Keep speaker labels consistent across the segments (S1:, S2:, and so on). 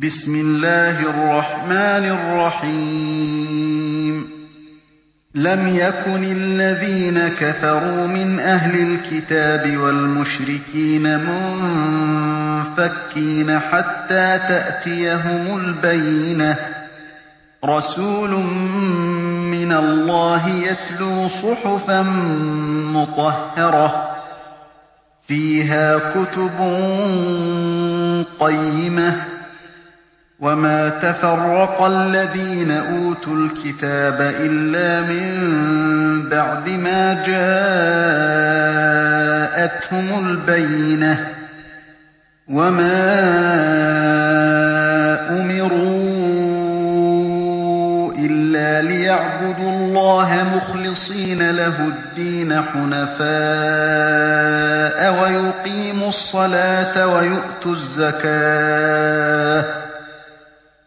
S1: بِسْمِ اللَّهِ الرَّحْمَٰنِ الرَّحِيمِ لَمْ يَكُنِ الَّذِينَ كَفَرُوا مِنْ أَهْلِ الْكِتَابِ وَالْمُشْرِكِينَ مُنفَكِّينَ حَتَّىٰ تَأْتِيَهُمُ الْبَيِّنَةُ ۚ رَسُولٌ مِّنَ اللَّهِ يَتْلُو صُحُفًا مُّطَهَّرَةً فِيهَا كُتُبٌ قَيِّمَةٌ ۚ وَمَا تَفَرَّقَ الَّذِينَ أُوتُوا الْكِتَابَ إِلَّا مِن بَعْدِ مَا جَاءَتْهُمُ الْبَيِّنَةُ ۚ وَمَا أُمِرُوا إِلَّا لِيَعْبُدُوا اللَّهَ مُخْلِصِينَ لَهُ الدِّينَ حُنَفَاءَ وَيُقِيمُوا الصَّلَاةَ وَيُؤْتُوا الزَّكَاةَ ۚ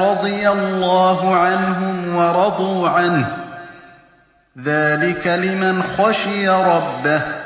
S1: رَّضِيَ اللَّهُ عَنْهُمْ وَرَضُوا عَنْهُ ۚ. ذَٰلِكَ لِمَنْ خَشِيَ رَبَّهُ.